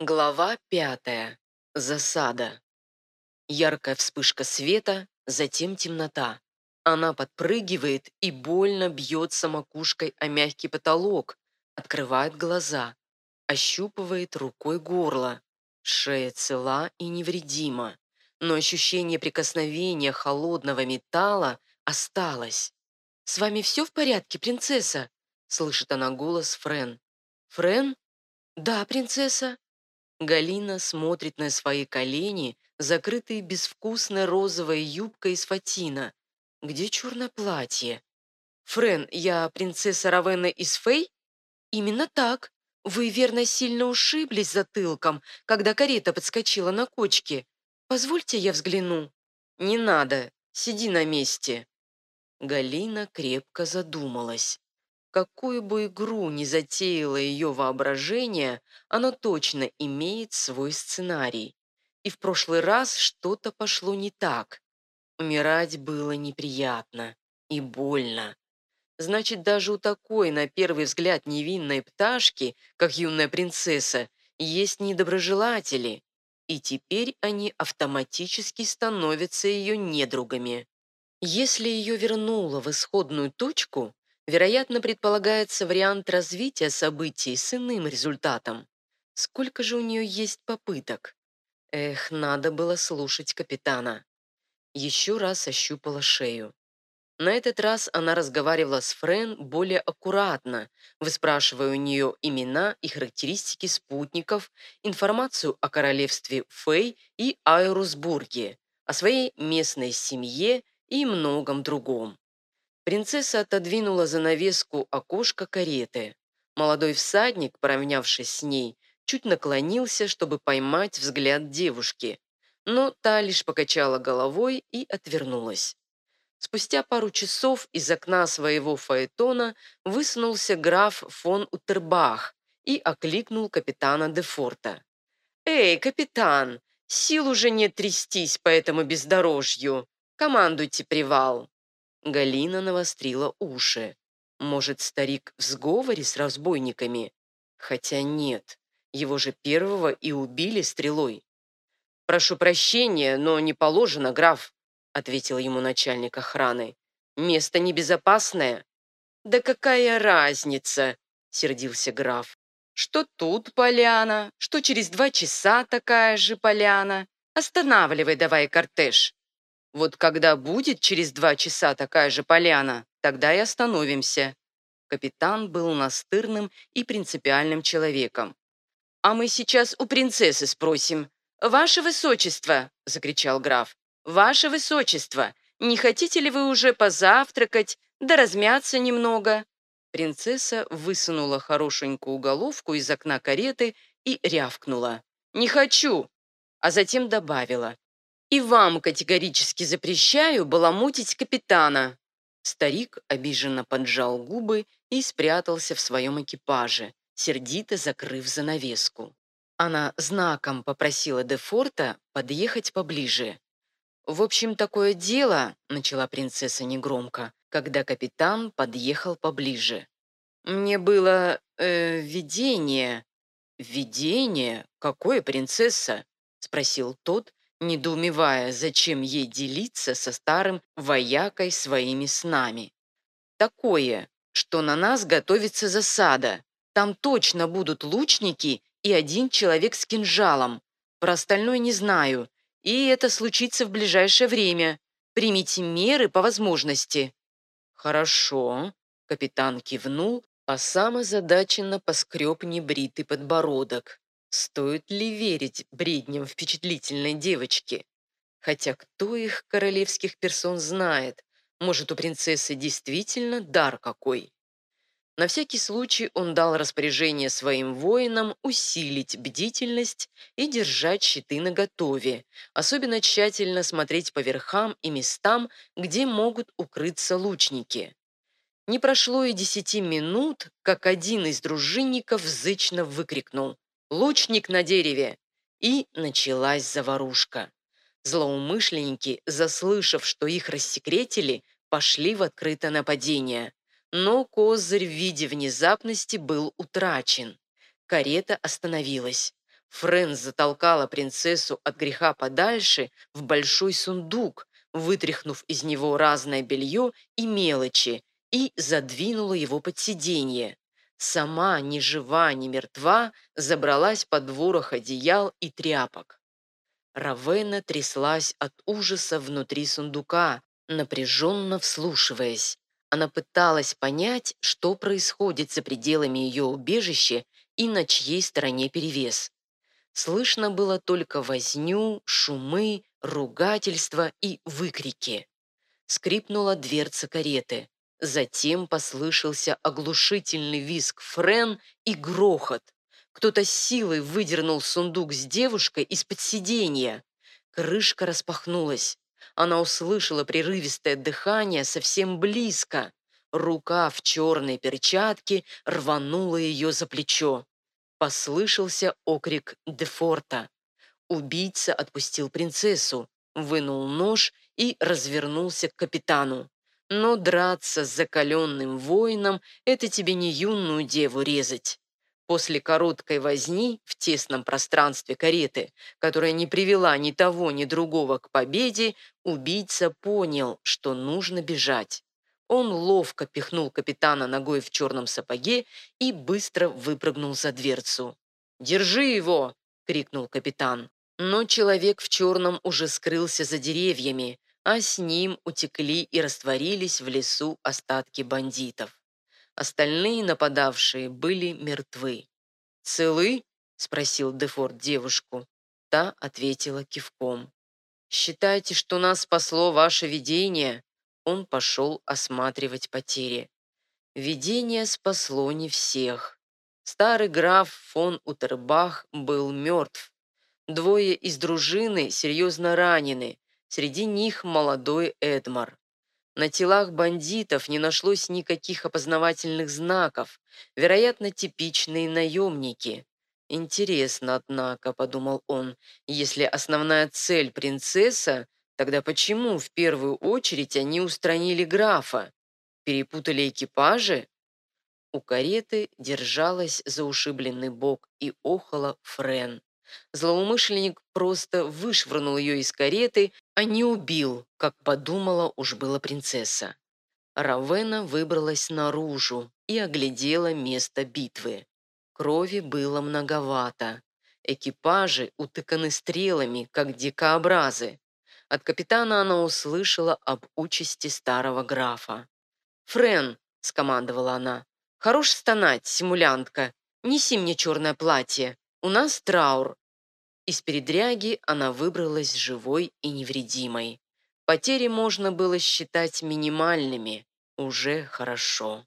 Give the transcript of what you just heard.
Глава пятая. Засада. Яркая вспышка света, затем темнота. Она подпрыгивает и больно бьется макушкой о мягкий потолок, открывает глаза, ощупывает рукой горло. Шея цела и невредима, но ощущение прикосновения холодного металла осталось. «С вами все в порядке, принцесса?» слышит она голос Френ. «Френ?» «Да, принцесса». Галина смотрит на свои колени, закрытые безвкусной розовой юбкой из фатина. Где черное платье? «Френ, я принцесса Равена из Фей?» «Именно так. Вы, верно, сильно ушиблись затылком, когда карета подскочила на кочке. Позвольте я взгляну». «Не надо. Сиди на месте». Галина крепко задумалась. Какую бы игру ни затеяло ее воображение, оно точно имеет свой сценарий. И в прошлый раз что-то пошло не так. Умирать было неприятно и больно. Значит, даже у такой, на первый взгляд, невинной пташки, как юная принцесса, есть недоброжелатели, и теперь они автоматически становятся ее недругами. Если ее вернуло в исходную точку, Вероятно, предполагается вариант развития событий с иным результатом. Сколько же у нее есть попыток? Эх, надо было слушать капитана. Еще раз ощупала шею. На этот раз она разговаривала с Френ более аккуратно, выспрашивая у нее имена и характеристики спутников, информацию о королевстве Фей и Айрусбурге, о своей местной семье и многом другом. Принцесса отодвинула занавеску окошка кареты. Молодой всадник, поравнявшись с ней, чуть наклонился, чтобы поймать взгляд девушки, но та лишь покачала головой и отвернулась. Спустя пару часов из окна своего фаэтона высунулся граф фон Утербах и окликнул капитана де Форта. «Эй, капитан, сил уже нет трястись по этому бездорожью. Командуйте привал». Галина навострила уши. Может, старик в сговоре с разбойниками? Хотя нет, его же первого и убили стрелой. «Прошу прощения, но не положено, граф», ответил ему начальник охраны. «Место небезопасное». «Да какая разница?» сердился граф. «Что тут поляна, что через два часа такая же поляна. Останавливай давай кортеж». Вот когда будет через два часа такая же поляна, тогда и остановимся». Капитан был настырным и принципиальным человеком. «А мы сейчас у принцессы спросим. Ваше Высочество!» – закричал граф. «Ваше Высочество! Не хотите ли вы уже позавтракать, да размяться немного?» Принцесса высунула хорошенькую головку из окна кареты и рявкнула. «Не хочу!» А затем добавила. И вам категорически запрещаю баламутить капитана». Старик обиженно поджал губы и спрятался в своем экипаже, сердито закрыв занавеску. Она знаком попросила Дефорта подъехать поближе. «В общем, такое дело», — начала принцесса негромко, когда капитан подъехал поближе. «Мне было... Э, видение». «Видение? Какое, принцесса?» — спросил тот, недоумевая, зачем ей делиться со старым воякой своими снами. Такое, что на нас готовится засада. Там точно будут лучники и один человек с кинжалом. Про остальное не знаю. И это случится в ближайшее время. Примите меры по возможности». «Хорошо», — капитан кивнул, а сам озадаченно поскреб небритый подбородок. Стоит ли верить бредням впечатлительной девочки? Хотя кто их королевских персон знает? Может, у принцессы действительно дар какой? На всякий случай он дал распоряжение своим воинам усилить бдительность и держать щиты наготове, особенно тщательно смотреть по верхам и местам, где могут укрыться лучники. Не прошло и десяти минут, как один из дружинников зычно выкрикнул лучник на дереве!» И началась заварушка. Злоумышленники, заслышав, что их рассекретили, пошли в открытое нападение. Но козырь в виде внезапности был утрачен. Карета остановилась. Френ затолкала принцессу от греха подальше в большой сундук, вытряхнув из него разное белье и мелочи, и задвинула его под сиденье. Сама, ни жива, ни мертва, забралась под ворох одеял и тряпок. Равена тряслась от ужаса внутри сундука, напряженно вслушиваясь. Она пыталась понять, что происходит за пределами ее убежища и на чьей стороне перевес. Слышно было только возню, шумы, ругательства и выкрики. Скрипнула дверца кареты. Затем послышался оглушительный визг френ и грохот. Кто-то силой выдернул сундук с девушкой из-под сиденья. Крышка распахнулась. Она услышала прерывистое дыхание совсем близко. Рука в черной перчатке рванула ее за плечо. Послышался окрик Дефорта. Убийца отпустил принцессу, вынул нож и развернулся к капитану. Но драться с закаленным воином – это тебе не юную деву резать. После короткой возни в тесном пространстве кареты, которая не привела ни того, ни другого к победе, убийца понял, что нужно бежать. Он ловко пихнул капитана ногой в черном сапоге и быстро выпрыгнул за дверцу. «Держи его!» — крикнул капитан. Но человек в черном уже скрылся за деревьями, а с ним утекли и растворились в лесу остатки бандитов. Остальные нападавшие были мертвы. «Целы?» — спросил Дефорт девушку. Та ответила кивком. «Считайте, что нас спасло ваше видение?» Он пошел осматривать потери. Видение спасло не всех. Старый граф фон Утербах был мертв. Двое из дружины серьезно ранены, среди них молодой Эдмар. На телах бандитов не нашлось никаких опознавательных знаков, вероятно, типичные наемники. «Интересно, однако», — подумал он, — «если основная цель принцесса, тогда почему в первую очередь они устранили графа? Перепутали экипажи?» У кареты держалась за ушибленный бок и охала Френ. Злоумышленник просто вышвырнул ее из кареты, а не убил, как подумала уж была принцесса. Равена выбралась наружу и оглядела место битвы. Крови было многовато. Экипажи утыканы стрелами, как дикообразы. От капитана она услышала об участи старого графа. «Френ», — скомандовала она, — «хорош стонать, симулянтка. Неси мне черное платье. У нас траур». Из передряги она выбралась живой и невредимой. Потери можно было считать минимальными. Уже хорошо.